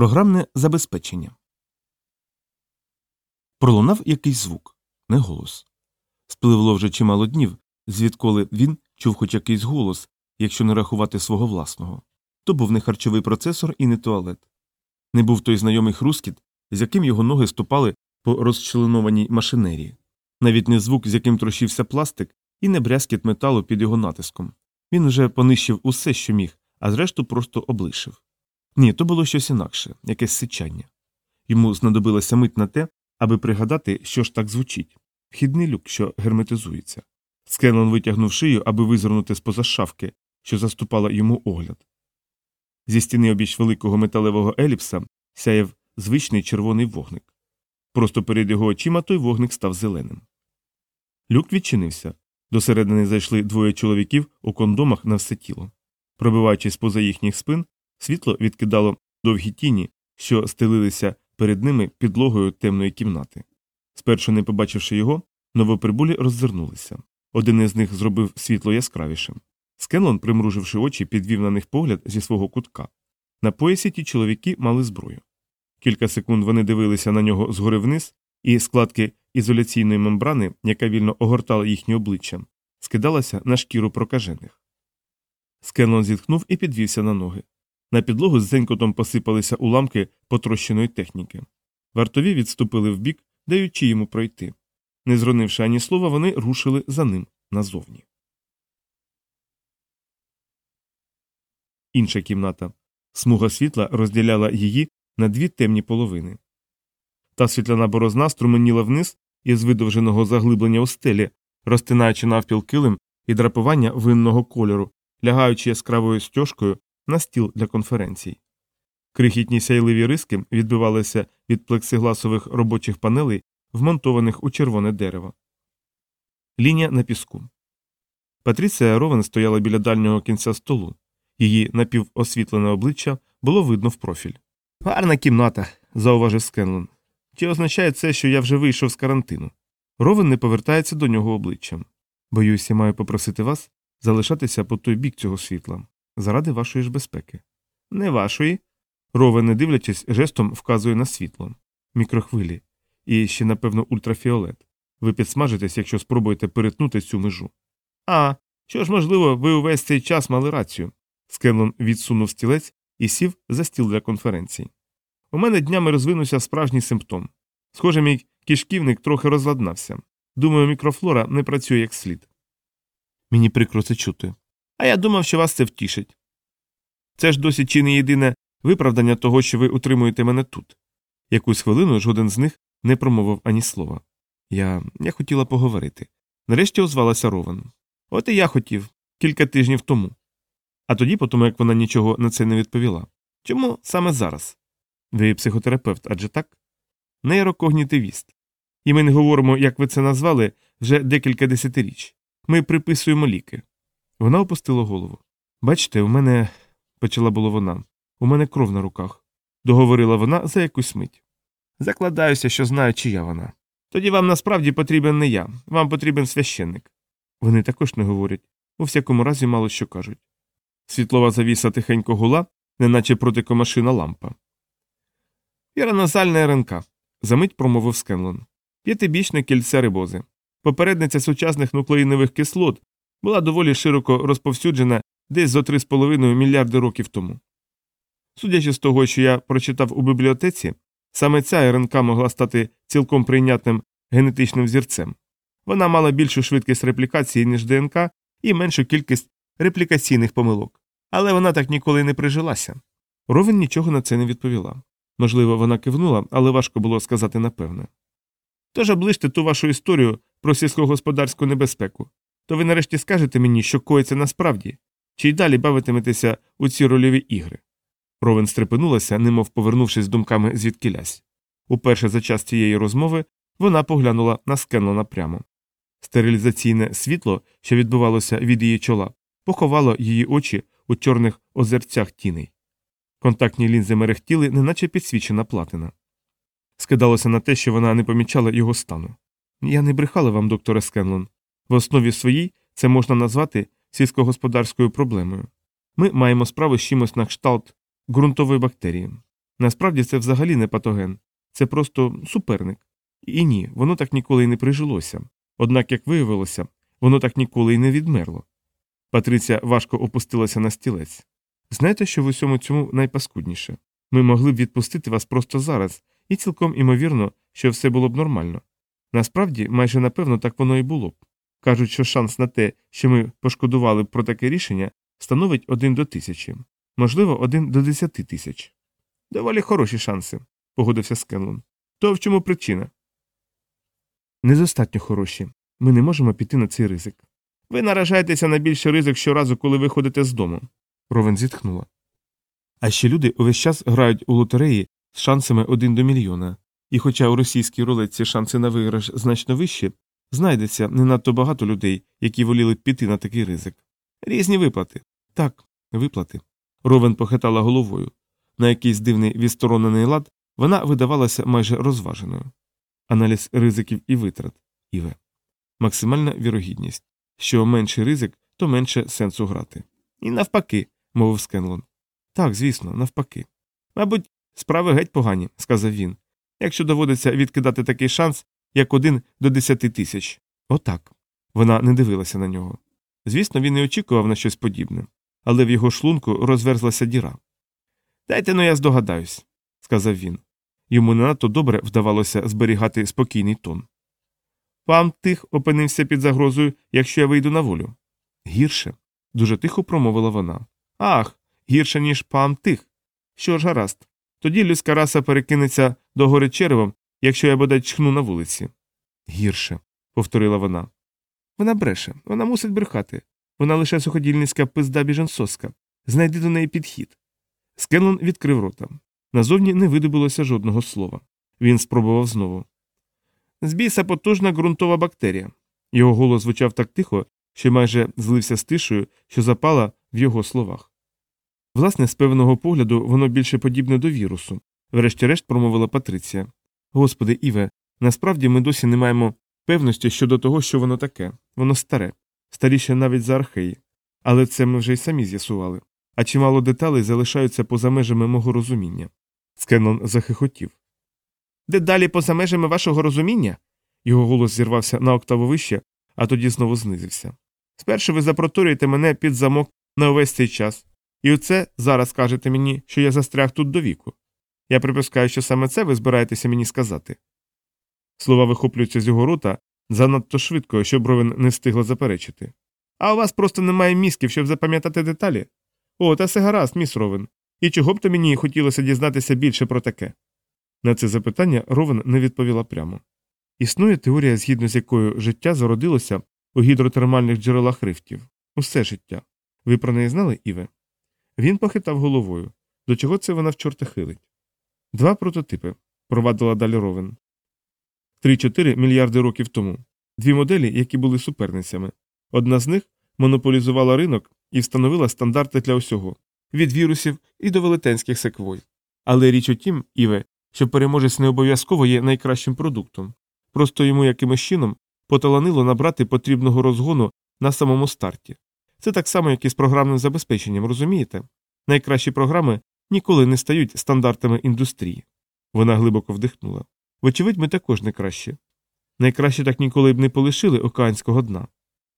Програмне забезпечення. Пролунав якийсь звук, не голос. Спливло вже чимало днів, звідколи він чув хоч якийсь голос, якщо не рахувати свого власного. То був не харчовий процесор і не туалет. Не був той знайомий хрускіт, з яким його ноги ступали по розчленованій машинерії, навіть не звук, з яким трощився пластик, і не брязкіт металу під його натиском. Він уже понищив усе, що міг, а зрешту просто облишив. Ні, то було щось інакше, якесь сичання. Йому знадобилася мить на те, аби пригадати, що ж так звучить вхідний люк, що герметизується. Скенлон витягнув шию, аби визирнути з поза шафки, що заступала йому огляд. Зі стіни обіч великого металевого еліпса сяяв звичний червоний вогник. Просто перед його очима той вогник став зеленим. Люк відчинився. До середини зайшли двоє чоловіків у кондомах на все тіло. Пробиваючись поза їхніх спин, світло відкидало довгі тіні, що стелилися перед ними підлогою темної кімнати. Спершу, не побачивши його, новоприбулі роззирнулися. Один із них зробив світло яскравішим. Скенлон, примруживши очі, підвів на них погляд зі свого кутка. На поясі ті чоловіки мали зброю. Кілька секунд вони дивилися на нього згори вниз, і складки ізоляційної мембрани, яка вільно огортала їхні обличчя, скидалася на шкіру прокажених. Скенлон зітхнув і підвівся на ноги. На підлогу з зенькотом посипалися уламки потрощеної техніки. Вартові відступили вбік, даючи йому пройти. Не зронивши ані слова, вони рушили за ним назовні. Інша кімната. Смуга світла розділяла її на дві темні половини. Та світляна борозна струменіла вниз із видовженого заглиблення у стелі, розтинаючи навпіл килим і драпування винного кольору, лягаючи яскравою стяжкою на стіл для конференцій. Крихітні сяйливі риски відбивалися від плексигласових робочих панелей, вмонтованих у червоне дерево. Лінія на піску. Патріція Ровен стояла біля дальнього кінця столу. Її напівосвітлене обличчя було видно в профіль. Гарна кімната, зауважив Скенлон. Чи означає це, що я вже вийшов з карантину? Ровен не повертається до нього обличчям. Боюся, маю попросити вас залишатися по той бік цього світла, заради вашої ж безпеки. Не вашої. Ровен, не дивлячись, жестом вказує на світло, мікрохвилі і ще, напевно, ультрафіолет. Ви підсмажитесь, якщо спробуєте перетнути цю межу. А, що ж, можливо, ви увесь цей час мали рацію. Скенлон відсунув стілець і сів за стіл для конференції. У мене днями розвинувся справжній симптом. Схоже, мій кишківник трохи розладнався. Думаю, мікрофлора не працює як слід. Мені прикро це чути. А я думав, що вас це втішить. Це ж досі чи не єдине виправдання того, що ви утримуєте мене тут. Якусь хвилину жоден з них не промовив ані слова. Я я хотіла поговорити. Нарешті озвалася Рован. От і я хотів кілька тижнів тому. А тоді, по тому, як вона нічого на це не відповіла. Чому саме зараз? Ви психотерапевт, адже так? Нейрокогнітивіст. І ми не говоримо, як ви це назвали, вже декілька десятиріч. Ми приписуємо ліки. Вона опустила голову. Бачите, у мене, почала було вона, у мене кров на руках, договорила вона за якусь мить. Закладаюся, що знаю, чия вона. Тоді вам насправді потрібен не я, вам потрібен священник. Вони також не говорять, у всякому разі мало що кажуть. Світлова завіса тихенько гула, неначе протикомашина лампа. Піранозальна РНК, замить промовив Скенлон. П'ятибічне кільце рибози. Попередниця сучасних нуклеїнових кислот була доволі широко розповсюджена десь зо 3,5 мільярди років тому. Судячи з того, що я прочитав у бібліотеці, саме ця РНК могла стати цілком прийнятним генетичним зірцем. Вона мала більшу швидкість реплікації, ніж ДНК, і меншу кількість реплікаційних помилок. Але вона так ніколи не прижилася. Ровен нічого на це не відповіла. Можливо, вона кивнула, але важко було сказати напевне. Тож оближте ту вашу історію про сільськогосподарську небезпеку, то ви нарешті скажете мені, що коїться насправді, чи й далі бавитиметеся у ці рольові ігри. Ровен стрепенулася, немов повернувшись думками звідкілясь. Уперше за час цієї розмови вона поглянула на Скенлона прямо. Стерилізаційне світло, що відбувалося від її чола, поховало її очі у чорних озерцях тіней. Контактні лінзи мерехтіли, неначе підсвічена платина. Скидалося на те, що вона не помічала його стану. Я не брехала вам, докторе Скенлон. В основі своїй це можна назвати сільськогосподарською проблемою. Ми маємо справу з чимось на кшталт ґрунтової бактерії. Насправді це взагалі не патоген, це просто суперник. І ні, воно так ніколи й не прижилося. Однак, як виявилося, воно так ніколи й не відмерло. Патриця важко опустилася на стілець. Знаєте, що в усьому цьому найпаскудніше? Ми могли б відпустити вас просто зараз, і цілком імовірно, що все було б нормально. Насправді, майже напевно, так воно і було б. Кажуть, що шанс на те, що ми пошкодували про таке рішення, становить один до тисячі, можливо, один до десяти тисяч. Доволі хороші шанси, погодився Скенлон. То в чому причина? Недостатньо хороші. Ми не можемо піти на цей ризик. Ви наражаєтеся на більший ризик щоразу, коли виходите з дому. Ровен зітхнула. А ще люди увесь час грають у лотереї з шансами один до мільйона. І хоча у російській рулетці шанси на виграш значно вищі, знайдеться не надто багато людей, які воліли б піти на такий ризик. Різні виплати. Так, виплати. Ровен похитала головою. На якийсь дивний відсторонений лад вона видавалася майже розваженою. Аналіз ризиків і витрат Іве. Максимальна вірогідність. Що менший ризик, то менше сенсу грати. І навпаки, мовив Скенлон. Так, звісно, навпаки. Мабуть, справи геть погані, сказав він. Якщо доводиться відкидати такий шанс, як один до десяти тисяч. Отак. Вона не дивилася на нього. Звісно, він не очікував на щось подібне, але в його шлунку розверзлася діра. Дайте ну я здогадаюсь, сказав він. Йому не надто добре вдавалося зберігати спокійний тон. Пам тих опинився під загрозою, якщо я вийду на волю. Гірше, дуже тихо промовила вона. Ах, гірше, ніж пам тих. Що ж гаразд. Тоді людська раса перекинеться до гори черевом, якщо я бодай чхну на вулиці. Гірше, повторила вона. Вона бреше, вона мусить брехати. Вона лише суходільницька пизда біженсоска. Знайди до неї підхід. Скенлон відкрив рота. Назовні не видобилося жодного слова. Він спробував знову. З біса потужна ґрунтова бактерія. Його голос звучав так тихо, що майже злився з тишою, що запала в його словах. Власне, з певного погляду, воно більше подібне до вірусу, врешті-решт промовила Патриція. Господи, Іве, насправді ми досі не маємо певності щодо того, що воно таке. Воно старе, старіше навіть за археї. Але це ми вже й самі з'ясували. А чимало деталей залишаються поза межами мого розуміння. Скеннон захихотів. Де далі поза межами вашого розуміння? Його голос зірвався на октаву вище, а тоді знову знизився. Спершу ви запроторюєте мене під замок на увесь цей час, і оце зараз кажете мені, що я застряг тут до віку. Я припускаю, що саме це ви збираєтеся мені сказати. Слова вихоплюються з його рота занадто швидко, щоб Ровен не встигла заперечити. А у вас просто немає мізків, щоб запам'ятати деталі? О, та все гаразд, міс Ровен. І чого б то мені хотілося дізнатися більше про таке? На це запитання Ровен не відповіла прямо. Існує теорія, згідно з якою життя зародилося у гідротермальних джерелах рифтів. Усе життя. Ви про неї знали, Іве? Він похитав головою. До чого це вона в чорта хилить? Два прототипи, провадила далі Ровен. Три-чотири мільярди років тому. Дві моделі, які були суперницями. Одна з них монополізувала ринок і встановила стандарти для усього від вірусів і до велетенських секвой. Але річ у тім, Іве, що переможець не обов'язково є найкращим продуктом. Просто йому якимось чином поталанило набрати потрібного розгону на самому старті. Це так само, як і з програмним забезпеченням, розумієте? Найкращі програми ніколи не стають стандартами індустрії. Вона глибоко вдихнула. Вочевидь, ми також не кращі. Найкраще так ніколи б не полишили океанського дна.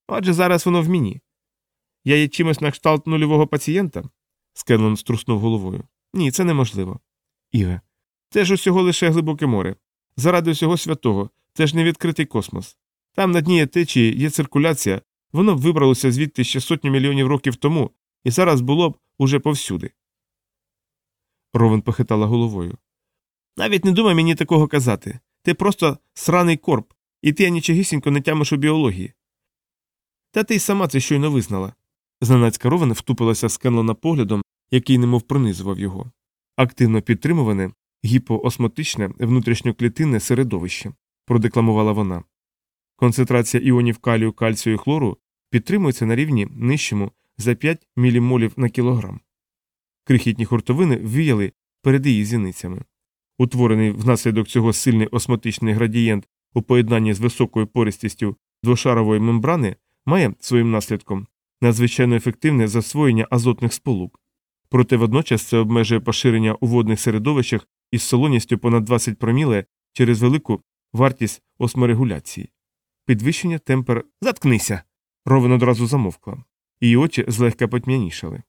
Отже, зараз воно в мені. Я є чимось на кшталт нульового пацієнта? Скенлон струснув головою. Ні, це неможливо. Іве, це ж усього лише глибоке море. Заради всього святого, це ж не відкритий космос. Там на дні течії є циркуляція, воно б вибралося звідти ще сотні мільйонів років тому, і зараз було б уже повсюди. Ровен похитала головою. Навіть не думай мені такого казати. Ти просто сраний корп, і ти нічогісінько не тямиш у біології. Та ти й сама це щойно визнала. Знанацька Ровен втупилася з Кенлона поглядом, який немов пронизував його. Активно підтримуване гіпоосмотичне внутрішньоклітинне середовище, продекламувала вона. Концентрація іонів калію, кальцію і хлору підтримується на рівні нижчому за 5 мілімолів на кілограм. Крихітні хуртовини ввіяли перед її зіницями. Утворений внаслідок цього сильний осмотичний градієнт у поєднанні з високою пористістю двошарової мембрани має своїм наслідком надзвичайно ефективне засвоєння азотних сполук. Проте водночас це обмежує поширення у водних середовищах із солоністю понад 20 проміле через велику вартість осморегуляції. Підвищення темпер. Заткнися. Ровен одразу замовкла. Її очі злегка потьмянішали.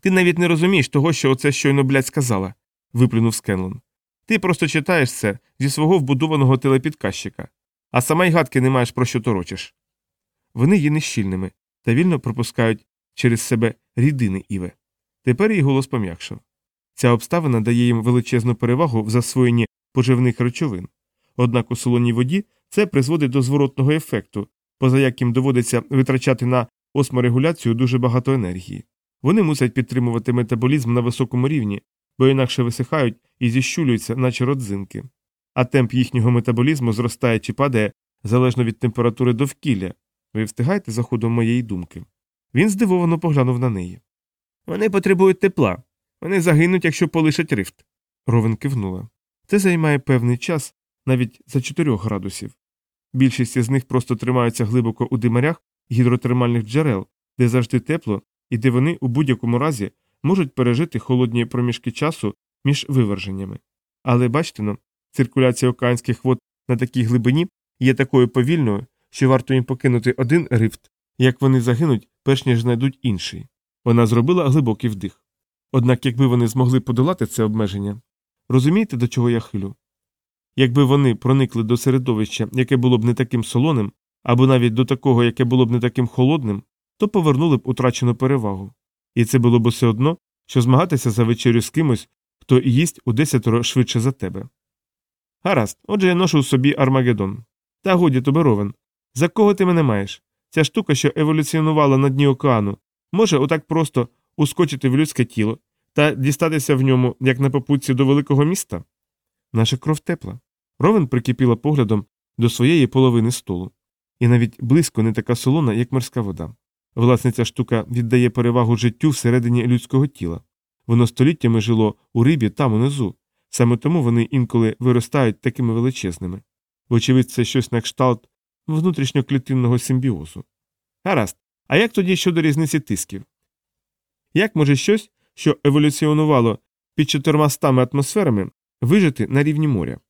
Ти навіть не розумієш того, що оце щойно блядь, сказала, виплюнув Скенлон. Ти просто читаєш це зі свого вбудованого телепідказчика, а сама й гадки не маєш про що торочиш. Вони є нещільними та вільно пропускають через себе рідини Іве. Тепер її голос пом'якшав. Ця обставина дає їм величезну перевагу в засвоєнні поживних речовин. Однак у солоній воді це призводить до зворотного ефекту, поза яким доводиться витрачати на осморегуляцію дуже багато енергії. Вони мусять підтримувати метаболізм на високому рівні, бо інакше висихають і зіщулюються, наче родзинки. А темп їхнього метаболізму зростає чи падає залежно від температури довкілля. Ви встигаєте за ходом моєї думки? Він здивовано поглянув на неї. Вони потребують тепла. Вони загинуть, якщо полишать рифт. Ровен кивнула. Це займає певний час, навіть за 4 градусів. Більшість із них просто тримаються глибоко у димарях гідротермальних джерел, де завжди тепло і де вони у будь-якому разі можуть пережити холодні проміжки часу між виверженнями. Але бачте но, циркуляція океанських вод на такій глибині є такою повільною, що варто їм покинути один рифт, як вони загинуть, перш ніж знайдуть інший. Вона зробила глибокий вдих. Однак, якби вони змогли подолати це обмеження, розумієте, до чого я хилю? Якби вони проникли до середовища, яке було б не таким солоним, або навіть до такого, яке було б не таким холодним, то повернули б утрачену перевагу. І це було б усе одно, що змагатися за вечерю з кимось, хто їсть у десятеро швидше за тебе. Гаразд, отже, я ношу в собі Армагеддон. Та годі тобі ровен. За кого ти мене маєш? Ця штука, що еволюціонувала на дні океану, може отак просто ускочити в людське тіло та дістатися в ньому, як на попутці до великого міста? Наша кров тепла. Ровен прикипіла поглядом до своєї половини столу, і навіть близько не така солона, як морська вода. Власне, ця штука віддає перевагу життю всередині людського тіла. Воно століттями жило у рибі там унизу, саме тому вони інколи виростають такими величезними. Вочевидь, це щось на кшталт внутрішньоклітинного симбіозу. Гаразд, а як тоді щодо різниці тисків? Як може щось, що еволюціонувало під чотирмастами атмосферами, вижити на рівні моря?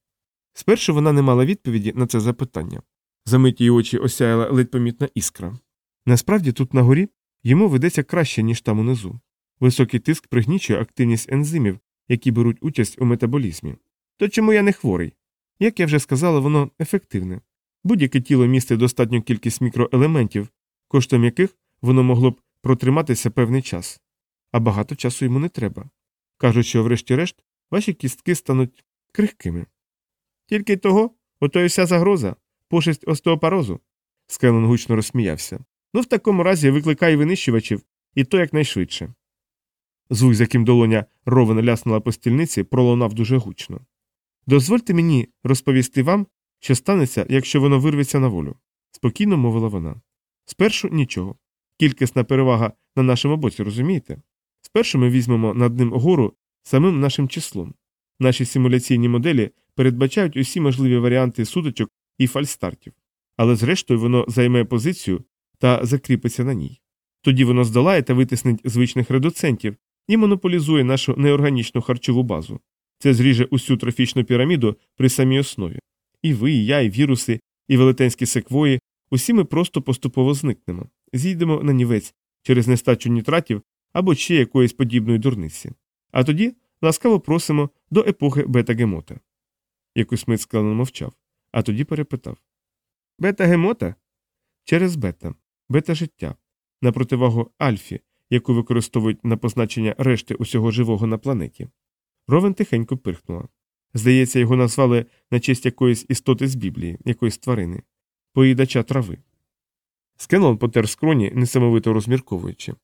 Спершу вона не мала відповіді на це запитання. Замить її очі осяяла ледь помітна іскра. Насправді тут на горі йому ведеться краще, ніж там унизу. Високий тиск пригнічує активність ензимів, які беруть участь у метаболізмі. То чому я не хворий? Як я вже сказала, воно ефективне. Будь-яке тіло містить достатню кількість мікроелементів, коштом яких воно могло б протриматися певний час, а багато часу йому не треба. Кажуть, що, врешті-решт, ваші кістки стануть крихкими. Тільки того, ото і вся загроза, пошесть остеопорозу. Скелен гучно розсміявся. Ну, в такому разі викликай винищувачів, і то якнайшвидше. Звук, з яким долоня ровена ляснула по стільниці, пролунав дуже гучно. Дозвольте мені розповісти вам, що станеться, якщо воно вирветься на волю, спокійно мовила вона. Спершу нічого. Кількісна перевага на нашому боці, розумієте? Спершу ми візьмемо над ним гору самим нашим числом. Наші симуляційні моделі передбачають усі можливі варіанти сутичок і фальстартів, але зрештою воно займе позицію та закріпиться на ній. Тоді воно здолає та витиснить звичних редуцентів і монополізує нашу неорганічну харчову базу. Це зріже усю трофічну піраміду при самій основі. І ви, і я, і віруси, і велетенські секвої, усі ми просто поступово зникнемо, зійдемо на нівець через нестачу нітратів або ще якоїсь подібної дурниці. А тоді ласкаво просимо до епохи бета-гемота. Якусь мить складно мовчав, а тоді перепитав Бета-гемота? Через бета, бета життя, на противагу альфі, яку використовують на позначення решти усього живого на планеті. Ровен тихенько пирхнула. Здається, його назвали на честь якоїсь істоти з Біблії, якоїсь тварини, поїдача трави. Скенлон потер скроні, несамовито розмірковуючи.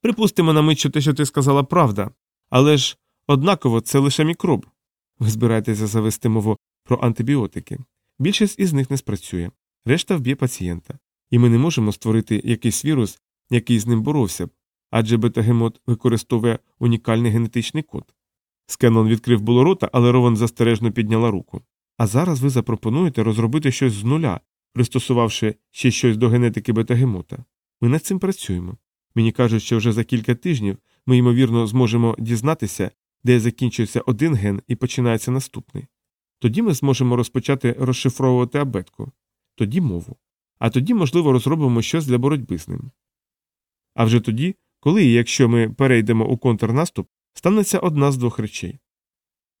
Припустимо на мить, що те, що ти сказала, правда, але ж однаково це лише мікроб. Ви збираєтеся завести мову про антибіотики. Більшість із них не спрацює, решта вб'є пацієнта, і ми не можемо створити якийсь вірус, який з ним боровся б, адже бетагемот використовує унікальний генетичний код. Скенлон відкрив було рота, але Рован застережно підняла руку. А зараз ви запропонуєте розробити щось з нуля, пристосувавши ще щось до генетики бетагемота. Ми над цим працюємо. Мені кажуть, що вже за кілька тижнів ми, ймовірно, зможемо дізнатися, де закінчується один ген і починається наступний. Тоді ми зможемо розпочати розшифровувати абетку, тоді мову, а тоді, можливо, розробимо щось для боротьби з ним. А вже тоді, коли і якщо ми перейдемо у контрнаступ, станеться одна з двох речей.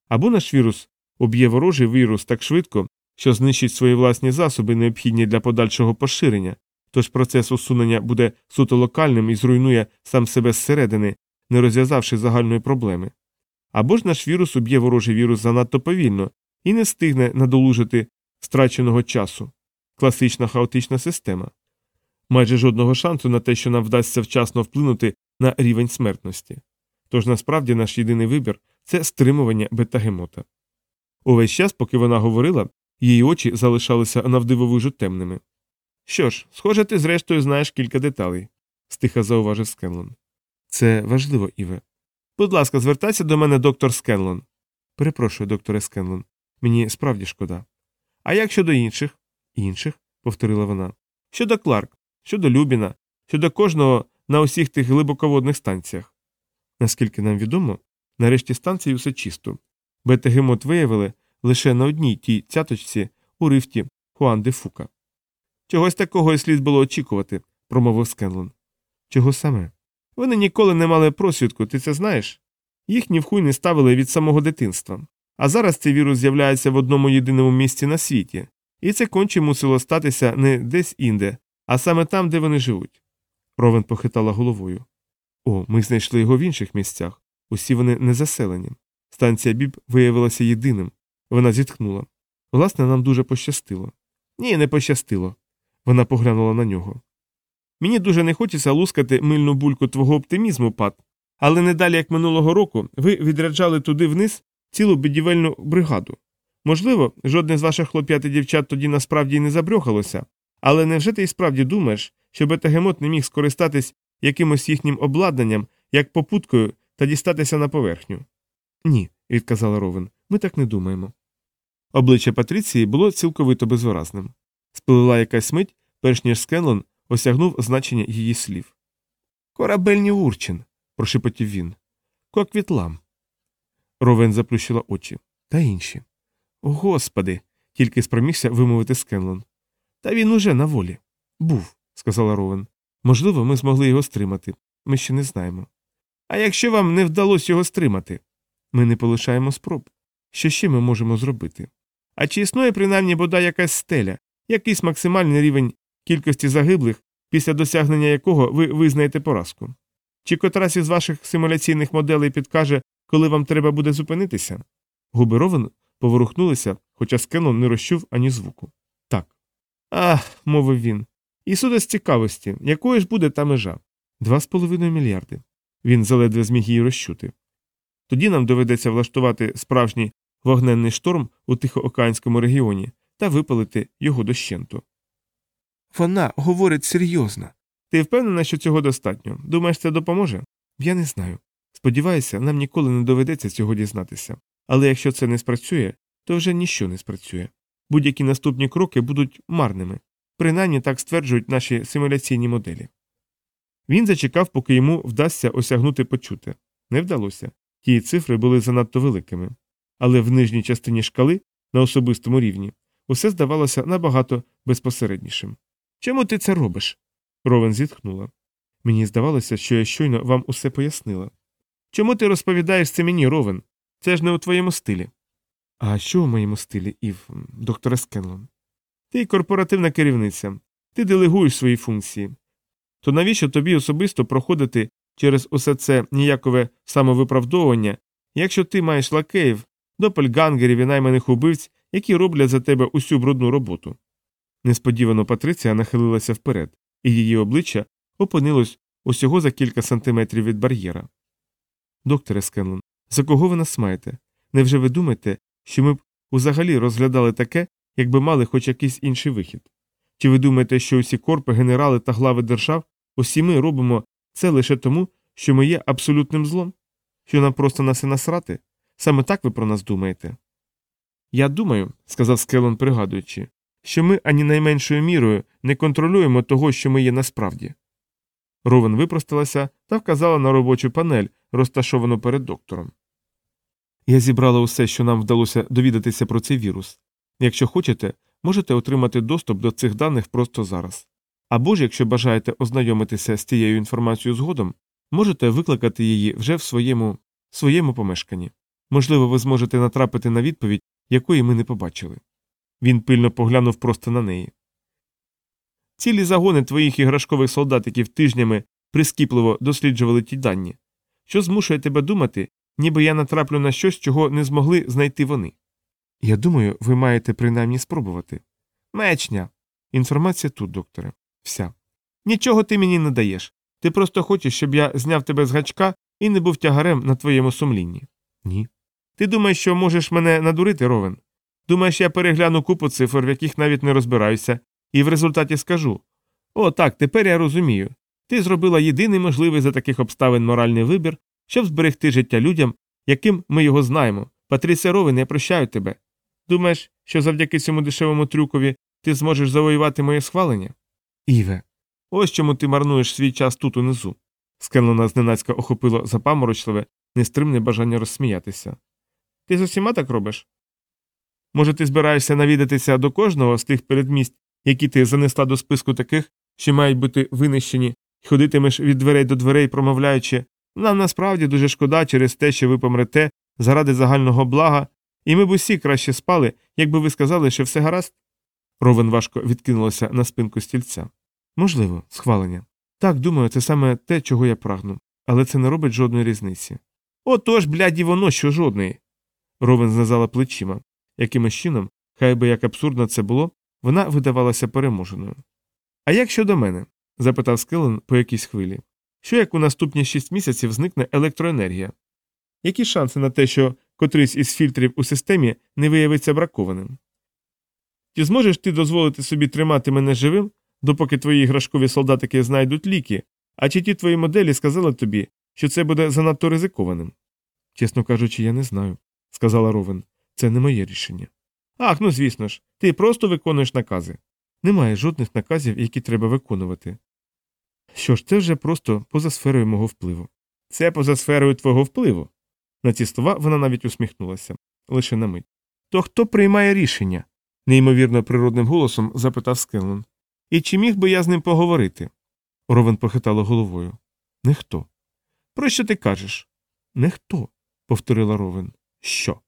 Або наш вірус уб'є ворожий вірус так швидко, що знищить свої власні засоби, необхідні для подальшого поширення, тож процес усунення буде суто локальним і зруйнує сам себе зсередини, не розв'язавши загальної проблеми. Або ж наш вірус уб'є ворожий вірус занадто повільно і не встигне надолужити страченого часу класична хаотична система. Майже жодного шансу на те, що нам вдасться вчасно вплинути на рівень смертності. Тож насправді наш єдиний вибір це стримування бетагемота. Увесь час, поки вона говорила, її очі залишалися навдивовижу темними. Що ж, схоже, ти зрештою знаєш кілька деталей, стиха зауважив Скенлон. Це важливо, Іве. Будь ласка, звертайся до мене, доктор Скенлон. Перепрошую, докторе Скенлон. Мені справді шкода. А як щодо інших? Інших, повторила вона. Щодо Кларк, щодо Любіна, щодо кожного на усіх тих глибоководних станціях. Наскільки нам відомо, нарешті станції усе чисто. Бетегемот виявили лише на одній тій цяточці у рифті Хуан де Фука. Чогось такого і слід було очікувати, промовив Скенлон. Чого саме? Вони ніколи не мали просвідку, ти це знаєш? Їх ні в хуй не ставили від самого дитинства. А зараз цей вірус з'являється в одному єдиному місці на світі, і це конче мусило статися не десь інде, а саме там, де вони живуть. Ровен похитала головою. О, ми знайшли його в інших місцях. Усі вони не заселені. Станція Біб виявилася єдиним. Вона зітхнула. Власне, нам дуже пощастило. Ні, не пощастило. Вона поглянула на нього. Мені дуже не хочеться лускати мильну бульку твого оптимізму, пат, але не далі як минулого року ви відряджали туди вниз цілу будівельну бригаду. Можливо, жодне з ваших хлоп'ят і дівчат тоді насправді й не забрьохалося, але невже ти і справді думаєш, що бетагемот не міг скористатись якимось їхнім обладнанням, як попуткою, та дістатися на поверхню? Ні, відказала Ровен, ми так не думаємо. Обличчя Патриції було цілковито безвиразним. Сплила якась мить, перш ніж Скенлон осягнув значення її слів. Корабельні Урчин, прошепотів він. Коквітлам. Ровен заплющила очі. Та інші. Господи. тільки спромігся вимовити Скенлон. Та він уже на волі. Був, сказала Ровен. Можливо, ми змогли його стримати. Ми ще не знаємо. А якщо вам не вдалося його стримати, ми не полишаємо спроб. Що ще ми можемо зробити? А чи існує принаймні бодай якась стеля, якийсь максимальний рівень кількості загиблих, після досягнення якого ви визнаєте поразку? Чи котрась із ваших симуляційних моделей підкаже, коли вам треба буде зупинитися? Губи Ровен поворухнулися, хоча Скенон не розчув ані звуку. Так. Ах, мовив він. І суде з цікавості, якою ж буде та межа? Два з половиною мільярди. Він заледве зміг її розчути. Тоді нам доведеться влаштувати справжній вогненний шторм у Тихоокеанському регіоні та випалити його дощенту. Вона говорить серйозно. Ти впевнена, що цього достатньо? Думаєш, це допоможе? Я не знаю. Сподіваюся, нам ніколи не доведеться цього дізнатися. Але якщо це не спрацює, то вже ніщо не спрацює. Будь-які наступні кроки будуть марними. Принаймні так стверджують наші симуляційні моделі. Він зачекав, поки йому вдасться осягнути почуте. Не вдалося. Ті цифри були занадто великими. Але в нижній частині шкали, на особистому рівні, усе здавалося набагато безпосереднішим. Чому ти це робиш? Ровен зітхнула. Мені здавалося, що я щойно вам усе пояснила. Чому ти розповідаєш це мені, Ровен? Це ж не у твоєму стилі. А що у моєму стилі, Ів, доктора Скенлон? Ти корпоративна керівниця, ти делегуєш свої функції. То навіщо тобі особисто проходити через усе це ніякове самовиправдовування, якщо ти маєш лакеїв, допельгангерів і найманих убивць, які роблять за тебе усю брудну роботу? Несподівано Патриція нахилилася вперед, і її обличчя опинилось усього за кілька сантиметрів від бар'єра. Докторе Скенлон, за кого ви нас маєте? Невже ви думаєте, що ми б узагалі розглядали таке, якби мали хоч якийсь інший вихід? Чи ви думаєте, що усі корпи, генерали та глави держав, усі ми робимо це лише тому, що ми є абсолютним злом? Що нам просто нас і насрати? Саме так ви про нас думаєте? Я думаю, сказав Скелон, пригадуючи, що ми ані найменшою мірою не контролюємо того, що ми є насправді. Ровен випросталася та вказала на робочу панель, розташовану перед доктором. Я зібрала усе, що нам вдалося довідатися про цей вірус. Якщо хочете, можете отримати доступ до цих даних просто зараз. Або ж, якщо бажаєте ознайомитися з цією інформацією згодом, можете викликати її вже в своєму, своєму помешканні. Можливо, ви зможете натрапити на відповідь, якої ми не побачили. Він пильно поглянув просто на неї. Цілі загони твоїх іграшкових солдатиків тижнями прискіпливо досліджували ті дані, що змушує тебе думати, ніби я натраплю на щось, чого не змогли знайти вони. Я думаю, ви маєте принаймні спробувати. Мечня. Інформація тут, докторе. Вся. Нічого ти мені не даєш. Ти просто хочеш, щоб я зняв тебе з гачка і не був тягарем на твоєму сумлінні. Ні. Ти думаєш, що можеш мене надурити, Ровен? Думаєш, я перегляну купу цифр, в яких навіть не розбираюся, і в результаті скажу О, так, тепер я розумію. Ти зробила єдиний можливий за таких обставин моральний вибір, щоб зберегти життя людям, яким ми його знаємо. Патрісія Ровен, я прощаю тебе. Думаєш, що завдяки цьому дешевому трюкові ти зможеш завоювати моє схвалення? Іве, ось чому ти марнуєш свій час тут унизу. Скенлона зненацька охопило запаморочливе, нестримне бажання розсміятися. Ти з усіма так робиш? Може, ти збираєшся навідатися до кожного з тих передмість, які ти занесла до списку таких, що мають бути винищені, ходитимеш від дверей до дверей, промовляючи нам насправді дуже шкода через те, що ви помрете заради загального блага, і ми б усі краще спали, якби ви сказали, що все гаразд. Ровен важко відкинулася на спинку стільця. Можливо, схвалення. Так, думаю, це саме те, чого я прагну, але це не робить жодної різниці. Отож, бляді, воно що жодної. Ровен знизала плечима. Якимось чином, хай би як абсурдно це було, вона видавалася переможеною. А як щодо мене? запитав Скелен по якійсь хвилі. Що як у наступні шість місяців зникне електроенергія? Які шанси на те, що котрийсь із фільтрів у системі не виявиться бракованим? Чи зможеш ти дозволити собі тримати мене живим, допоки твої іграшкові солдатики знайдуть ліки, а чи ті твої моделі сказали тобі, що це буде занадто ризикованим? Чесно кажучи, я не знаю, сказала Ровен. Це не моє рішення. Ах, ну звісно ж, ти просто виконуєш накази. Немає жодних наказів, які треба виконувати. Що ж, це вже просто поза сферою мого впливу. Це поза сферою твого впливу. На ці слова вона навіть усміхнулася лише на мить. То хто приймає рішення? неймовірно природним голосом запитав Скеллен. І чи міг би я з ним поговорити? Ровен похитала головою. Ніхто. Про що ти кажеш? Ніхто, повторила Ровен. Що?